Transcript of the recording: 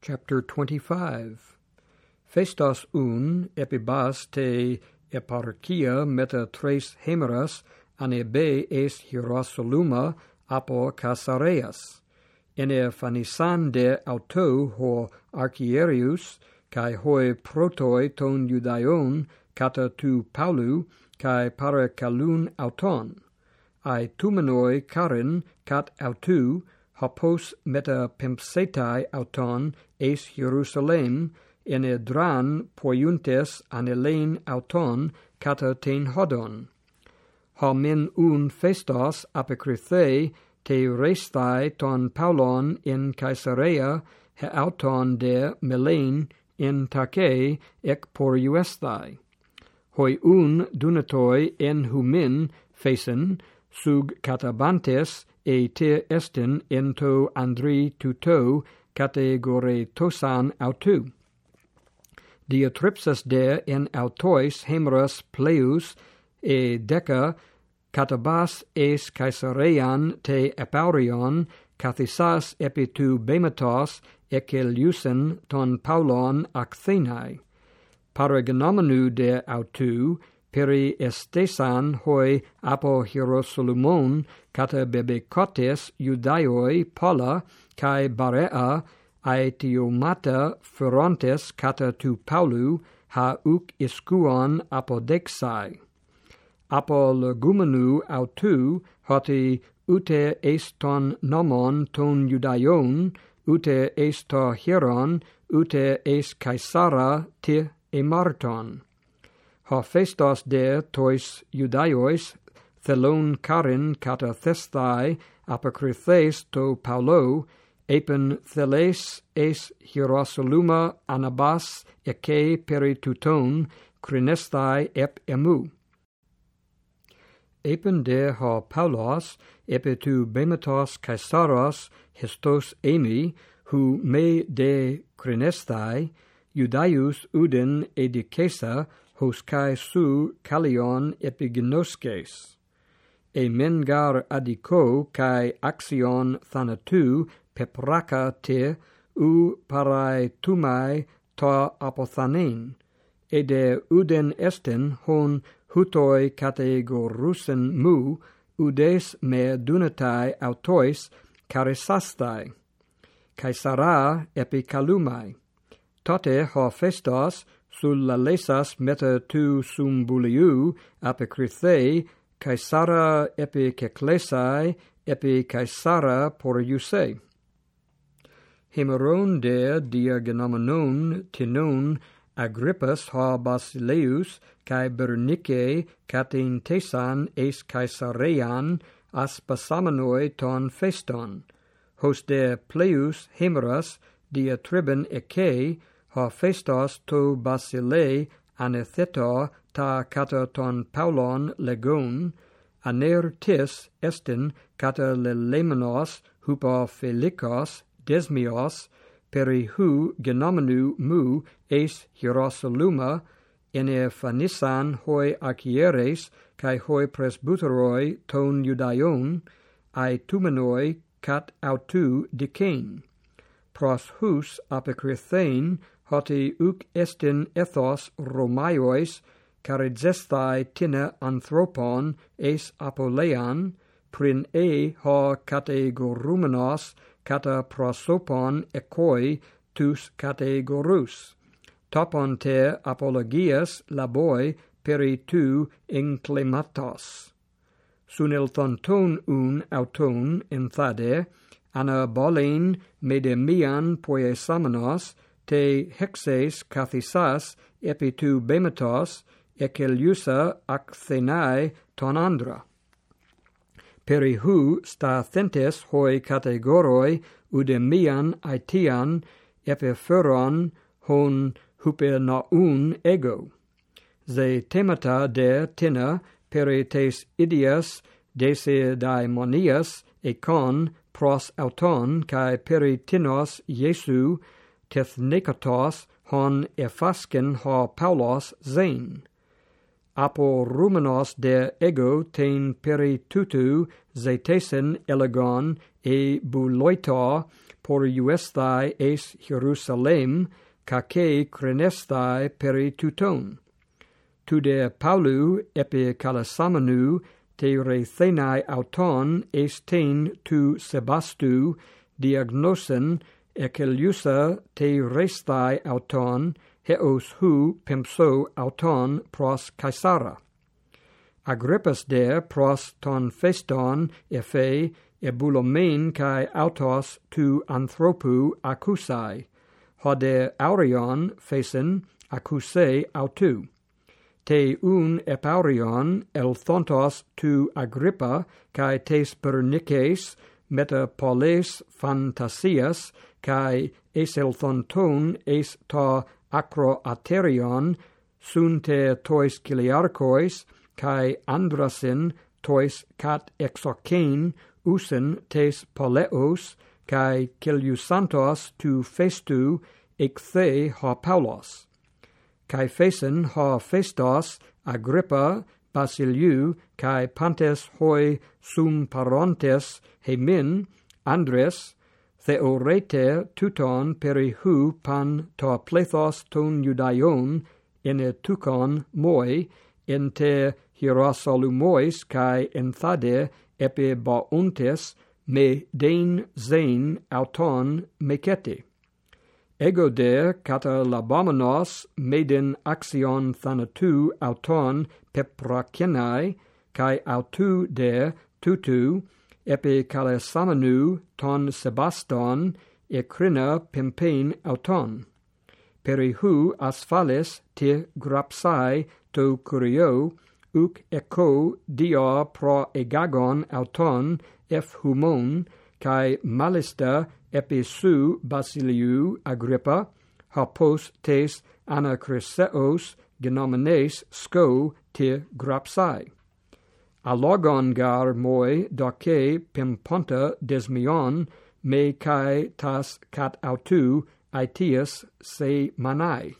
Chapter 25 Festas un epibas te eparchia meta tres hemeras anebe es Hierosoluma apo Casareas. Ene fanisan de auto ho archierius kai hoi protoi ton judaion kata tu paulu kai para calun auton. Ai tumenoi karin kat autu hopos meta pemsetai auton eis Jerusalem in edran poiuntes anelein auton cata ten hodon. Homin un festos apocrythei te restai ton Paulon in Caesarea he auton de melein in Tace ec poriuestai. Hoi un dunatoi en humin fesen sug catabantes e te estin ento andri tuto categore tosan autu. Diatrypsis de en autois hemeras pleus e deca catabas es caesarean te epaurion cathisas epi tu bematos eceliusen ton paulon acthenae. Paragnomenu de autu, peri estesan hoi apo hierosolumon kata bebecotes judaioi pola kai barea aetiomata ferontes kata tu paulu ha uk iskuon apodexai. Apo legumenu autu hoti ute eston nomon ton judaion, ute esto hieron, ute es caesara te emarton ha festas de tois judaiois thelon karin kata thestai apokrythes to paulo epen theles es hierosoluma anabas eke perituton crinestai ep emu. Epen de ha paulos epetu bematos caesaros histos emi hu me de crinestai judaius uden edicesa hos kai su kalion epignoskes e mengar adiko kai axion thanatu pepraka te u parai tumai ta apothanein de uden esten hon hutoi kategorusen mu udes me dunatai autois charisastai caesara epi calumai Tate ho festas sulla lesas meta tu sum buliu apocrythei caesara epi ceclesai epi caesara por iuse hemeron de diagenomenon tinon Agrippas ha Basileus kai Bernice catin tesan eis caesarean aspasamenoi ton feston. Hos de pleus hemeras diatriben ecce ho festos to basilei anetheto ta cataton paulon legon anertis estin cata lelemenos hupo felikos desmios peri hu genomenu mu eis hierosoluma ene phanisan hoi archieres kai hoi presbyteroi ton judaion ai tumenoi cat autu dicain pros hus apokrithein hoti uk estin ethos romaiois, carizestai tine anthropon es apolean, prin e ha categorumenos cata prosopon ekoi tus categorus. Topon te apologias laboi peri tu inclematos. Sun thonton un auton enthade, anabolein medemian poiesamenos, te hexes kathisas epi tu bematos ekeliusa acthenai tonandra. Peri hu sta thentes hoi categoroi udemian aitian epipheron hon hupernaun ego. Ze temata de tina peri tes idias desdaimonias econ pros auton cae peri tinos Iesu Tesnikatos hon Ephasken ha Paulos zein. Apo rumenos de ego ten peri tutu zetesen elegon e buloita por uestai es Jerusalem cace crenestai peri tuton. Tude Paulu epi calasamanu te rethenai auton es ten tu sebastu diagnosen ekeliusa te restai auton heos hu pimpso auton pros caesara. Agrippas de pros ton feston efe ebulomen kai autos tu anthropu accusai, hode aurion fesen accuse autu. Te un epaurion el thontos tu Agrippa kai tes pernices metapoles fantasias kai eselthonton es ta acroaterion sunte tois kiliarkois kai andrasin tois kat exokein usen tes poleos kai kiliusantos tu festu ekthe ha paulos. Kai fesen ha festos agrippa Basiliu kai Pantes hoi sum parontes hemin Andres theorete tuton peri hu pan to plethos ton judaion in tukon moi in te hierosolumois kai enthade epi bauntes me dein zein auton mecete ego de kata labomenos medin axion thanatu auton peprakenai kai autu de tutu epi kalesamenu ton sebaston ecrina pimpein auton. Perihu asphales te grapsai to kurio uc eco dia pro egagon auton ef humon kai malista episou basiliu Agrippa, hapos tes anachriseos genomenes sco te grapsai. alogon gar moi doce pimponta desmion me cae tas cat autu aetius se manai.